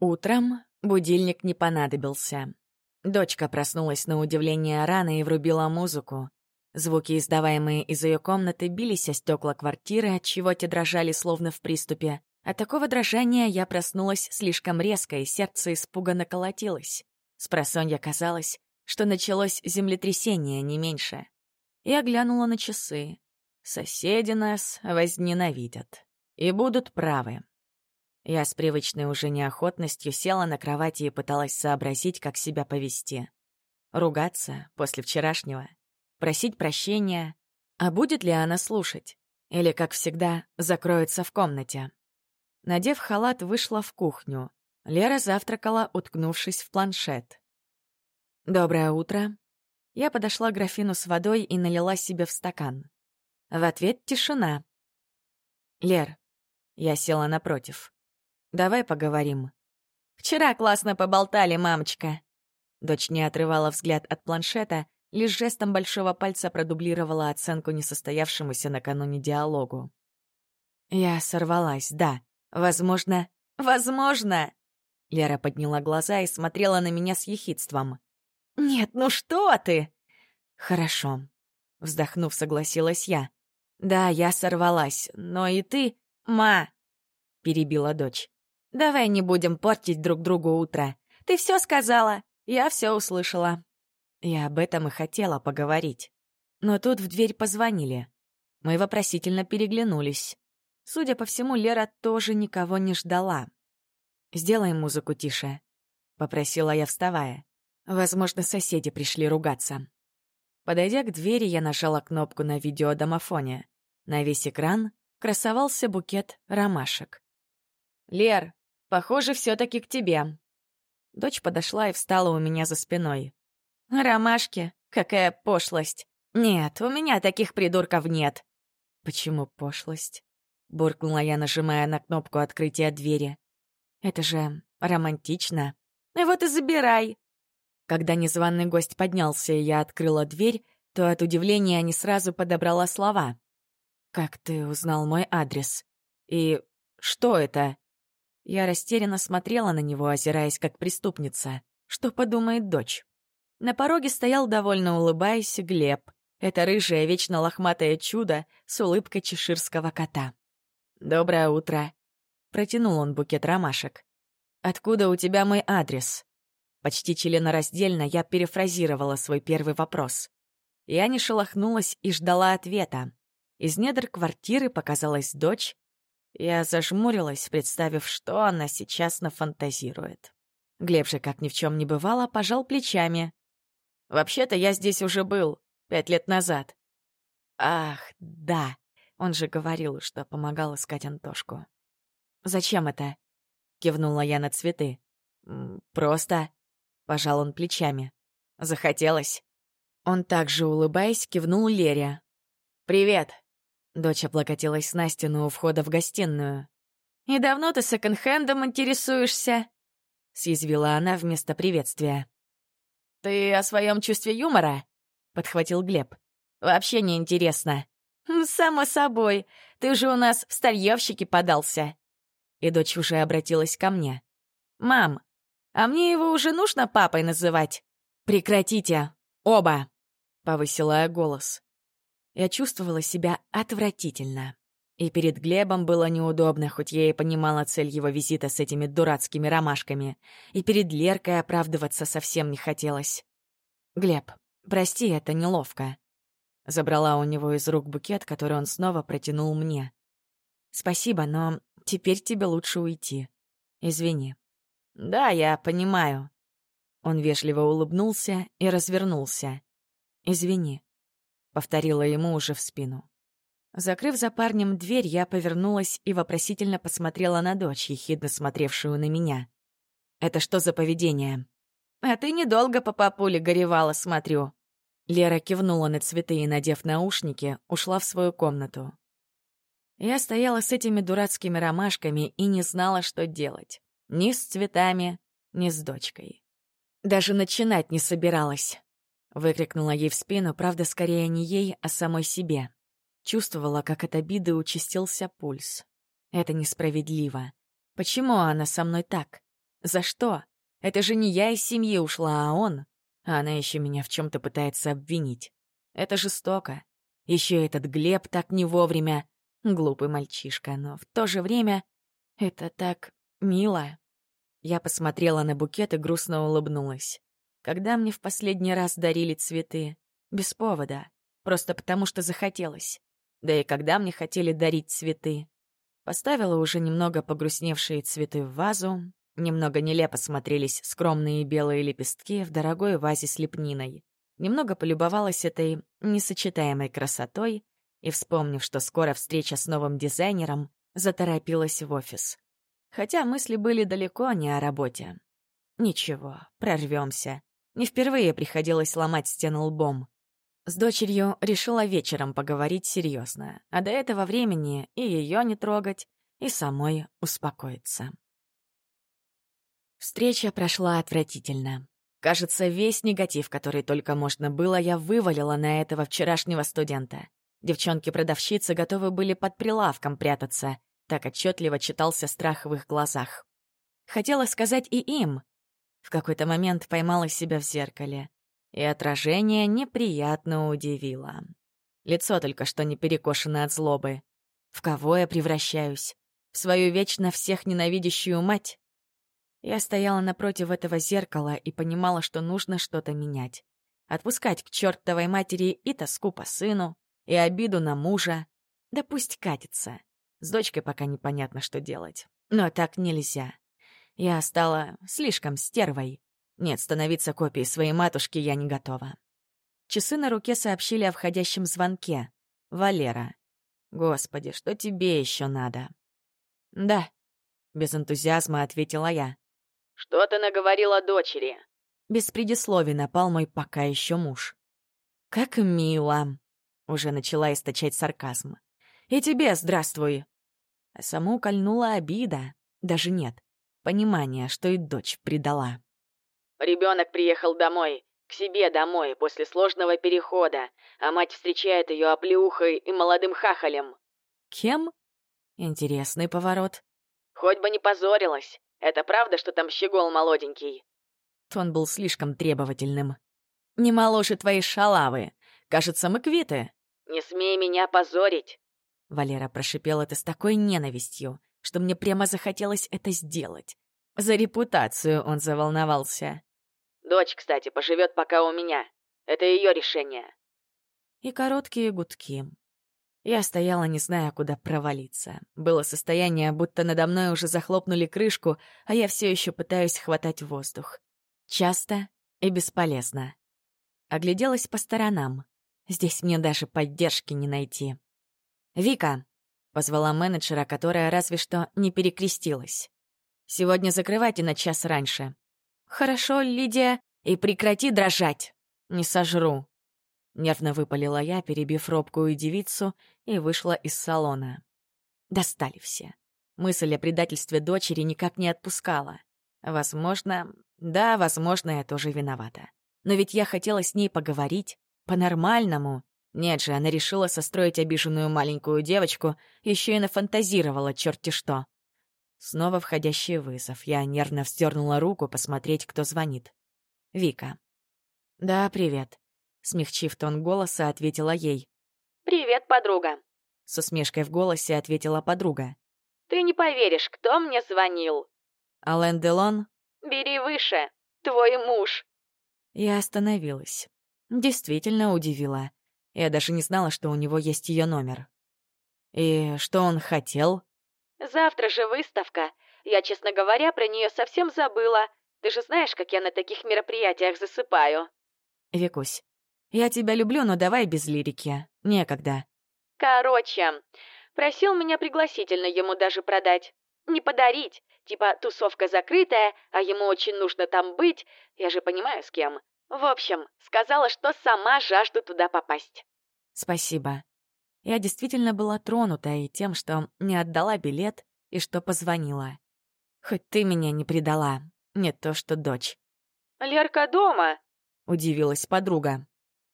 Утром будильник не понадобился. Дочка проснулась на удивление рано и врубила музыку. Звуки, издаваемые из ее комнаты, бились о стекла квартиры, отчего те дрожали словно в приступе. От такого дрожания я проснулась слишком резко, и сердце испуганно колотилось. Спросонья казалось, что началось землетрясение, не меньше. Я глянула на часы. Соседи нас возненавидят. И будут правы. Я с привычной уже неохотностью села на кровати и пыталась сообразить, как себя повести. Ругаться после вчерашнего, просить прощения. А будет ли она слушать? Или, как всегда, закроется в комнате? Надев халат, вышла в кухню. Лера завтракала, уткнувшись в планшет. «Доброе утро». Я подошла к графину с водой и налила себе в стакан. В ответ тишина. «Лер». Я села напротив. Давай поговорим. Вчера классно поболтали, мамочка. Дочь не отрывала взгляд от планшета, лишь жестом большого пальца продублировала оценку несостоявшемуся накануне диалогу. Я сорвалась, да. Возможно... Возможно! Лера подняла глаза и смотрела на меня с ехидством. «Нет, ну что ты?» «Хорошо», — вздохнув, согласилась я. «Да, я сорвалась, но и ты...» «Ма!» — перебила дочь. Давай не будем портить друг другу утро. Ты все сказала, я все услышала. Я об этом и хотела поговорить. Но тут в дверь позвонили. Мы вопросительно переглянулись. Судя по всему, Лера тоже никого не ждала. «Сделай музыку тише», — попросила я, вставая. Возможно, соседи пришли ругаться. Подойдя к двери, я нажала кнопку на видеодомофоне. На весь экран красовался букет ромашек. «Лер, Похоже, все-таки к тебе». Дочь подошла и встала у меня за спиной. «Ромашки? Какая пошлость! Нет, у меня таких придурков нет!» «Почему пошлость?» — буркнула я, нажимая на кнопку открытия двери. «Это же романтично!» «Вот и забирай!» Когда незваный гость поднялся, и я открыла дверь, то от удивления не сразу подобрала слова. «Как ты узнал мой адрес? И что это?» Я растерянно смотрела на него, озираясь как преступница. Что подумает дочь? На пороге стоял, довольно улыбаясь, Глеб. Это рыжее, вечно лохматое чудо с улыбкой чеширского кота. «Доброе утро», — протянул он букет ромашек. «Откуда у тебя мой адрес?» Почти членораздельно я перефразировала свой первый вопрос. Я не шелохнулась и ждала ответа. Из недр квартиры показалась дочь, я зажмурилась, представив, что она сейчас нафантазирует. Глеб же, как ни в чем не бывало, пожал плечами. «Вообще-то я здесь уже был, пять лет назад». «Ах, да, он же говорил, что помогал искать Антошку». «Зачем это?» — кивнула я на цветы. «Просто...» — пожал он плечами. «Захотелось». Он также, улыбаясь, кивнул Лере. «Привет, Дочь облокотилась на стену у входа в гостиную. «И давно ты секонд-хендом интересуешься?» — съязвила она вместо приветствия. «Ты о своем чувстве юмора?» — подхватил Глеб. «Вообще не интересно». «Само собой. Ты же у нас в старьевщике подался». И дочь уже обратилась ко мне. «Мам, а мне его уже нужно папой называть?» «Прекратите! Оба!» — повысила я голос. Я чувствовала себя отвратительно. И перед Глебом было неудобно, хоть я и понимала цель его визита с этими дурацкими ромашками. И перед Леркой оправдываться совсем не хотелось. «Глеб, прости, это неловко». Забрала у него из рук букет, который он снова протянул мне. «Спасибо, но теперь тебе лучше уйти. Извини». «Да, я понимаю». Он вежливо улыбнулся и развернулся. «Извини» повторила ему уже в спину. Закрыв за парнем дверь, я повернулась и вопросительно посмотрела на дочь, ехидно смотревшую на меня. «Это что за поведение?» «А ты недолго по папуле горевала, смотрю». Лера кивнула на цветы и, надев наушники, ушла в свою комнату. Я стояла с этими дурацкими ромашками и не знала, что делать. Ни с цветами, ни с дочкой. Даже начинать не собиралась. Выкрикнула ей в спину, правда, скорее не ей, а самой себе. Чувствовала, как от обиды участился пульс. Это несправедливо. Почему она со мной так? За что? Это же не я из семьи ушла, а он. А она еще меня в чем-то пытается обвинить. Это жестоко. Еще этот Глеб так не вовремя. Глупый мальчишка, но в то же время это так мило. Я посмотрела на букет и грустно улыбнулась. Когда мне в последний раз дарили цветы? Без повода. Просто потому, что захотелось. Да и когда мне хотели дарить цветы? Поставила уже немного погрустневшие цветы в вазу. Немного нелепо смотрелись скромные белые лепестки в дорогой вазе с лепниной. Немного полюбовалась этой несочетаемой красотой и, вспомнив, что скоро встреча с новым дизайнером, заторопилась в офис. Хотя мысли были далеко не о работе. Ничего, прорвемся. Не впервые приходилось ломать стену лбом. С дочерью решила вечером поговорить серьезно, а до этого времени и ее не трогать, и самой успокоиться. Встреча прошла отвратительно. Кажется, весь негатив, который только можно было, я вывалила на этого вчерашнего студента. Девчонки-продавщицы готовы были под прилавком прятаться, так отчетливо читался страх в их глазах. Хотела сказать и им. В какой-то момент поймала себя в зеркале. И отражение неприятно удивило. Лицо только что не перекошено от злобы. В кого я превращаюсь? В свою вечно всех ненавидящую мать? Я стояла напротив этого зеркала и понимала, что нужно что-то менять. Отпускать к чертовой матери и тоску по сыну, и обиду на мужа. Да пусть катится. С дочкой пока непонятно, что делать. Но так нельзя. Я стала слишком стервой. Нет, становиться копией своей матушки я не готова. Часы на руке сообщили о входящем звонке. Валера. Господи, что тебе еще надо? Да. Без энтузиазма ответила я. Что ты наговорила дочери? Без предисловий напал мой пока еще муж. Как мило. Уже начала источать сарказм. «И тебе здравствуй!» А саму кольнула обида. Даже нет. Понимание, что и дочь предала. Ребенок приехал домой, к себе домой, после сложного перехода, а мать встречает ее оплеухой и молодым хахалем. Кем? Интересный поворот. Хоть бы не позорилась. Это правда, что там щегол молоденький? Тон был слишком требовательным. «Не моложе твоей шалавы. Кажется, мы квиты». «Не смей меня позорить!» Валера прошипел это с такой ненавистью, что мне прямо захотелось это сделать. За репутацию он заволновался. «Дочь, кстати, поживет пока у меня. Это ее решение». И короткие гудки. Я стояла, не зная, куда провалиться. Было состояние, будто надо мной уже захлопнули крышку, а я все еще пытаюсь хватать воздух. Часто и бесполезно. Огляделась по сторонам. Здесь мне даже поддержки не найти. «Вика!» — позвала менеджера, которая разве что не перекрестилась. «Сегодня закрывайте на час раньше». «Хорошо, Лидия, и прекрати дрожать. Не сожру». Нервно выпалила я, перебив робкую девицу, и вышла из салона. Достали все. Мысль о предательстве дочери никак не отпускала. Возможно, да, возможно, я тоже виновата. Но ведь я хотела с ней поговорить, по-нормальному. Нет же, она решила состроить обиженную маленькую девочку, еще и нафантазировала черти что. Снова входящий вызов. Я нервно вздернула руку посмотреть, кто звонит. Вика. «Да, привет», — смягчив тон голоса, ответила ей. «Привет, подруга», — с усмешкой в голосе ответила подруга. «Ты не поверишь, кто мне звонил?» «Ален Делон?» «Бери выше, твой муж». Я остановилась. Действительно удивила. Я даже не знала, что у него есть ее номер. И что он хотел? Завтра же выставка. Я, честно говоря, про нее совсем забыла. Ты же знаешь, как я на таких мероприятиях засыпаю. Викусь, я тебя люблю, но давай без лирики. Некогда. Короче, просил меня пригласительно ему даже продать. Не подарить. Типа тусовка закрытая, а ему очень нужно там быть. Я же понимаю, с кем. В общем, сказала, что сама жажду туда попасть. Спасибо. Я действительно была тронута и тем, что не отдала билет и что позвонила. Хоть ты меня не предала, не то что дочь. «Лерка дома?» — удивилась подруга.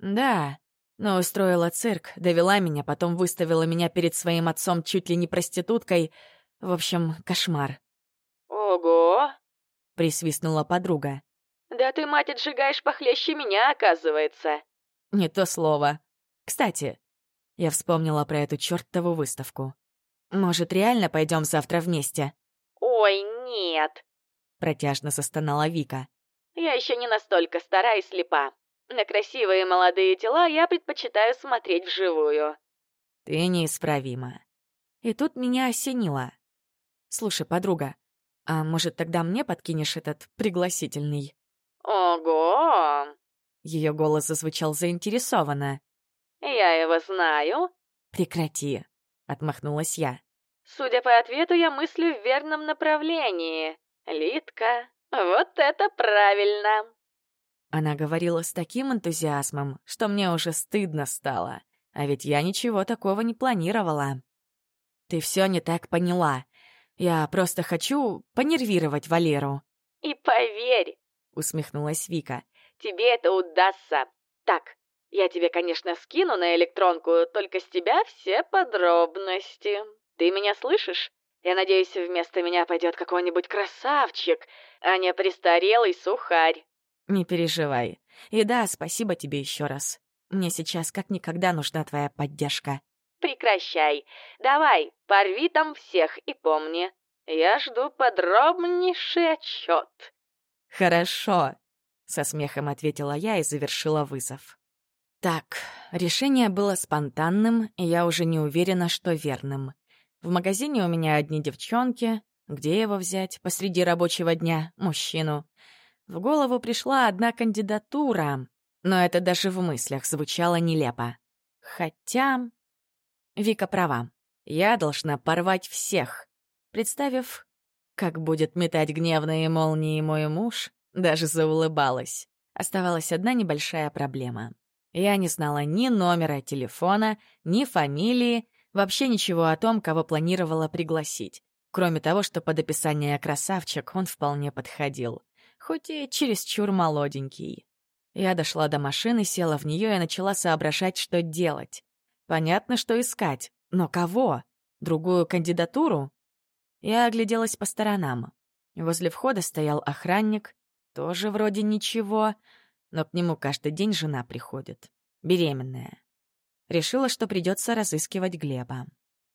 «Да, но устроила цирк, довела меня, потом выставила меня перед своим отцом чуть ли не проституткой. В общем, кошмар». «Ого!» — присвистнула подруга. «Да ты, мать, отжигаешь похлеще меня, оказывается!» «Не то слово. Кстати, я вспомнила про эту чёртову выставку. Может, реально пойдем завтра вместе?» «Ой, нет!» — протяжно застонала Вика. «Я еще не настолько стара и слепа. На красивые молодые тела я предпочитаю смотреть вживую». «Ты неисправима». И тут меня осенило. «Слушай, подруга, а может, тогда мне подкинешь этот пригласительный?» «Ого!» Ее голос зазвучал заинтересованно. «Я его знаю». «Прекрати», — отмахнулась я. «Судя по ответу, я мыслю в верном направлении. Литка, вот это правильно!» Она говорила с таким энтузиазмом, что мне уже стыдно стало. А ведь я ничего такого не планировала. «Ты все не так поняла. Я просто хочу понервировать Валеру». «И поверь», — усмехнулась Вика, — «тебе это удастся. Так, я тебе, конечно, скину на электронку, только с тебя все подробности. Ты меня слышишь? Я надеюсь, вместо меня пойдет какой-нибудь красавчик, а не престарелый сухарь. Не переживай. И да, спасибо тебе еще раз. Мне сейчас как никогда нужна твоя поддержка. Прекращай. Давай, порви там всех и помни. Я жду подробнейший отчет. Хорошо, со смехом ответила я и завершила вызов. Так, решение было спонтанным, и я уже не уверена, что верным. В магазине у меня одни девчонки. Где его взять посреди рабочего дня? Мужчину. В голову пришла одна кандидатура, но это даже в мыслях звучало нелепо. Хотя... Вика права. Я должна порвать всех. Представив, как будет метать гневные молнии мой муж, даже заулыбалась. Оставалась одна небольшая проблема. Я не знала ни номера телефона, ни фамилии, вообще ничего о том, кого планировала пригласить. Кроме того, что под описание «красавчик» он вполне подходил. Хоть и чересчур молоденький. Я дошла до машины, села в нее и начала соображать, что делать. Понятно, что искать. Но кого? Другую кандидатуру? Я огляделась по сторонам. Возле входа стоял охранник. Тоже вроде ничего но к нему каждый день жена приходит. Беременная. Решила, что придется разыскивать Глеба.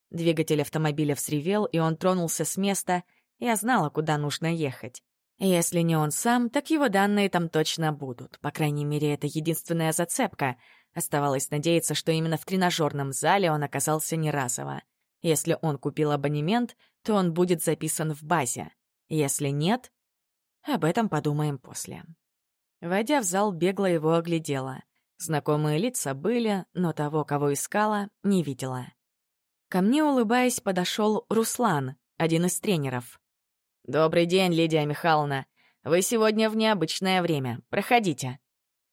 Двигатель автомобиля взревел, и он тронулся с места. Я знала, куда нужно ехать. Если не он сам, так его данные там точно будут. По крайней мере, это единственная зацепка. Оставалось надеяться, что именно в тренажерном зале он оказался не разово. Если он купил абонемент, то он будет записан в базе. Если нет, об этом подумаем после. Войдя в зал, бегло его оглядела. Знакомые лица были, но того, кого искала, не видела. Ко мне, улыбаясь, подошел Руслан, один из тренеров. «Добрый день, Лидия Михайловна. Вы сегодня в необычное время. Проходите».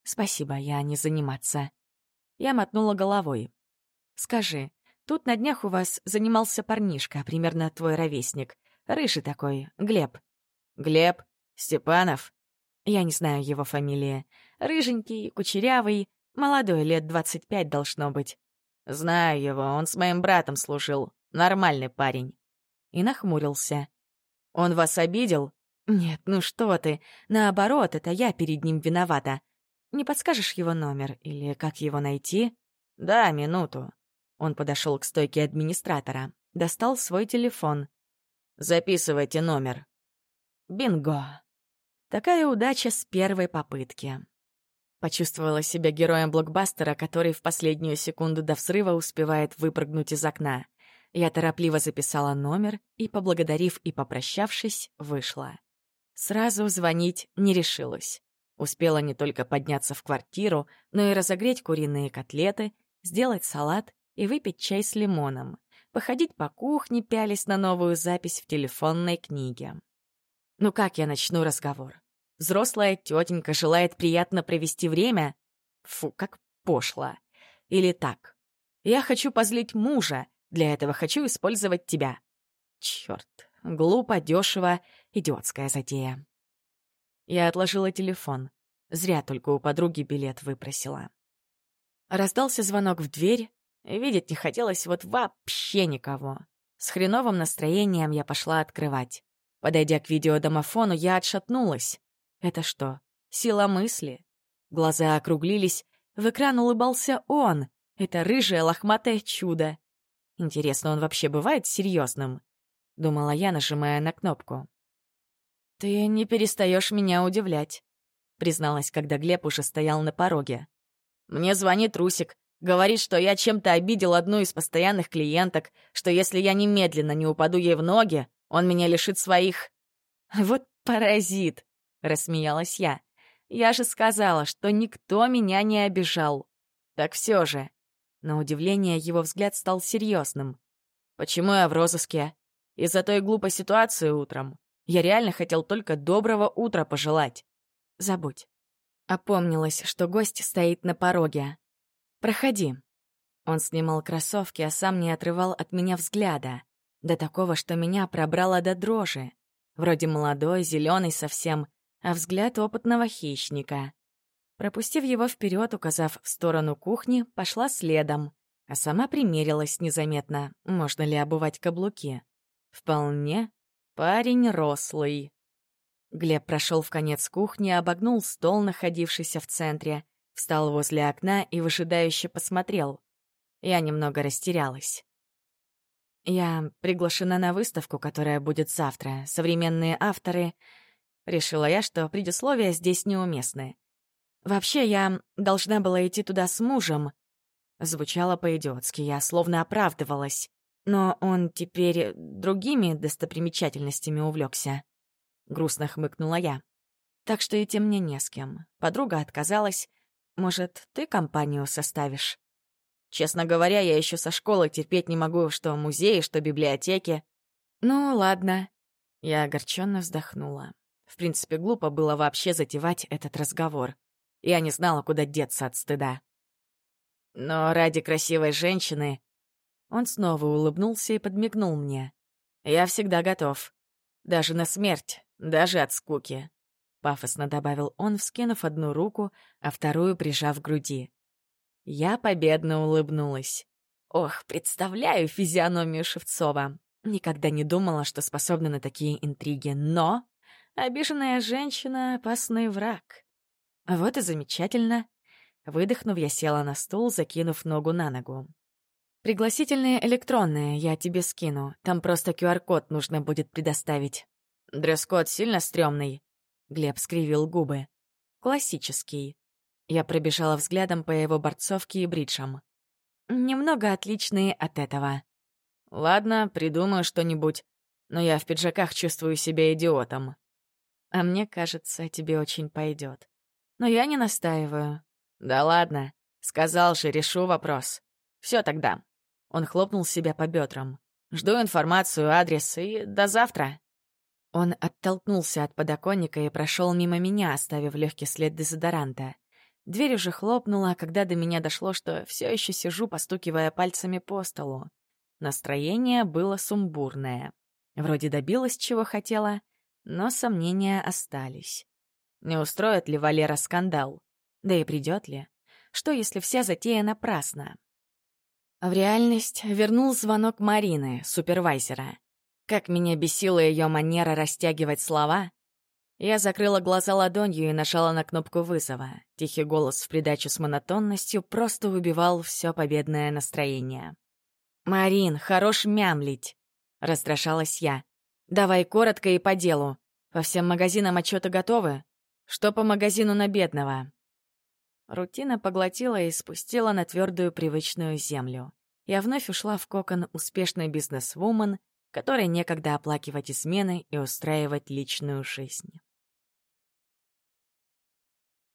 «Спасибо, я не заниматься». Я мотнула головой. «Скажи, тут на днях у вас занимался парнишка, примерно твой ровесник. Рыжий такой, Глеб». «Глеб? Степанов?» Я не знаю его фамилии. Рыженький, кучерявый, молодой, лет двадцать пять должно быть. Знаю его, он с моим братом служил. Нормальный парень. И нахмурился. Он вас обидел? Нет, ну что ты. Наоборот, это я перед ним виновата. Не подскажешь его номер или как его найти? Да, минуту. Он подошел к стойке администратора, достал свой телефон. Записывайте номер. Бинго. Такая удача с первой попытки. Почувствовала себя героем блокбастера, который в последнюю секунду до взрыва успевает выпрыгнуть из окна. Я торопливо записала номер и, поблагодарив и попрощавшись, вышла. Сразу звонить не решилась. Успела не только подняться в квартиру, но и разогреть куриные котлеты, сделать салат и выпить чай с лимоном, походить по кухне, пялись на новую запись в телефонной книге. Ну как я начну разговор? Взрослая тетенька желает приятно провести время? Фу, как пошло. Или так. Я хочу позлить мужа, для этого хочу использовать тебя. Черт, глупо, дешево, идиотская затея. Я отложила телефон. Зря только у подруги билет выпросила. Раздался звонок в дверь. Видеть не хотелось вот вообще никого. С хреновым настроением я пошла открывать. Подойдя к видеодомофону, я отшатнулась. Это что, сила мысли? Глаза округлились, в экран улыбался он. Это рыжее лохматое чудо. Интересно, он вообще бывает серьезным? Думала я, нажимая на кнопку. «Ты не перестаешь меня удивлять», — призналась, когда Глеб уже стоял на пороге. «Мне звонит Русик, говорит, что я чем-то обидел одну из постоянных клиенток, что если я немедленно не упаду ей в ноги, он меня лишит своих...» «Вот паразит!» — рассмеялась я. «Я же сказала, что никто меня не обижал». «Так все же...» На удивление его взгляд стал серьезным. «Почему я в розыске? Из-за той глупой ситуации утром. Я реально хотел только доброго утра пожелать. Забудь». Опомнилась, что гость стоит на пороге. «Проходи». Он снимал кроссовки, а сам не отрывал от меня взгляда. До такого, что меня пробрало до дрожи. Вроде молодой, зеленый совсем, а взгляд опытного хищника. Пропустив его вперед, указав в сторону кухни, пошла следом, а сама примерилась незаметно, можно ли обувать каблуки. Вполне. Парень рослый. Глеб прошел в конец кухни, обогнул стол, находившийся в центре, встал возле окна и выжидающе посмотрел. Я немного растерялась. Я приглашена на выставку, которая будет завтра. Современные авторы. Решила я, что предисловия здесь неуместны. Вообще, я должна была идти туда с мужем. Звучало по-идиотски, я словно оправдывалась. Но он теперь другими достопримечательностями увлекся. Грустно хмыкнула я. Так что идти мне не с кем. Подруга отказалась. Может, ты компанию составишь? Честно говоря, я еще со школы терпеть не могу, что музеи, что библиотеки. Ну, ладно. Я огорченно вздохнула. В принципе, глупо было вообще затевать этот разговор. Я не знала, куда деться от стыда. Но ради красивой женщины... Он снова улыбнулся и подмигнул мне. Я всегда готов. Даже на смерть, даже от скуки. Пафосно добавил он, вскинув одну руку, а вторую прижав к груди. Я победно улыбнулась. Ох, представляю физиономию Шевцова. Никогда не думала, что способна на такие интриги, но... Обиженная женщина — опасный враг. Вот и замечательно. Выдохнув, я села на стул, закинув ногу на ногу. «Пригласительные электронные я тебе скину. Там просто QR-код нужно будет предоставить». «Дресс-код сильно стрёмный?» Глеб скривил губы. «Классический. Я пробежала взглядом по его борцовке и бриджам. Немного отличные от этого. Ладно, придумаю что-нибудь, но я в пиджаках чувствую себя идиотом. А мне кажется, тебе очень пойдет. Но я не настаиваю. Да ладно, сказал же, решу вопрос. Все тогда. Он хлопнул себя по бедрам. Жду информацию, адрес и до завтра. Он оттолкнулся от подоконника и прошел мимо меня, оставив легкий след дезодоранта. Дверь уже хлопнула, когда до меня дошло, что все еще сижу, постукивая пальцами по столу. Настроение было сумбурное. Вроде добилась, чего хотела, но сомнения остались. Не устроит ли Валера скандал? Да и придет ли? Что, если вся затея напрасна? В реальность вернул звонок Марины, супервайзера. Как меня бесила ее манера растягивать слова, я закрыла глаза ладонью и нажала на кнопку вызова. Тихий голос в придачу с монотонностью просто убивал все победное настроение. «Марин, хорош мямлить!» — раздражалась я. «Давай коротко и по делу. По всем магазинам отчеты готовы? Что по магазину на бедного?» Рутина поглотила и спустила на твердую привычную землю. Я вновь ушла в кокон успешной бизнес-вумен, которой некогда оплакивать измены и устраивать личную жизнь.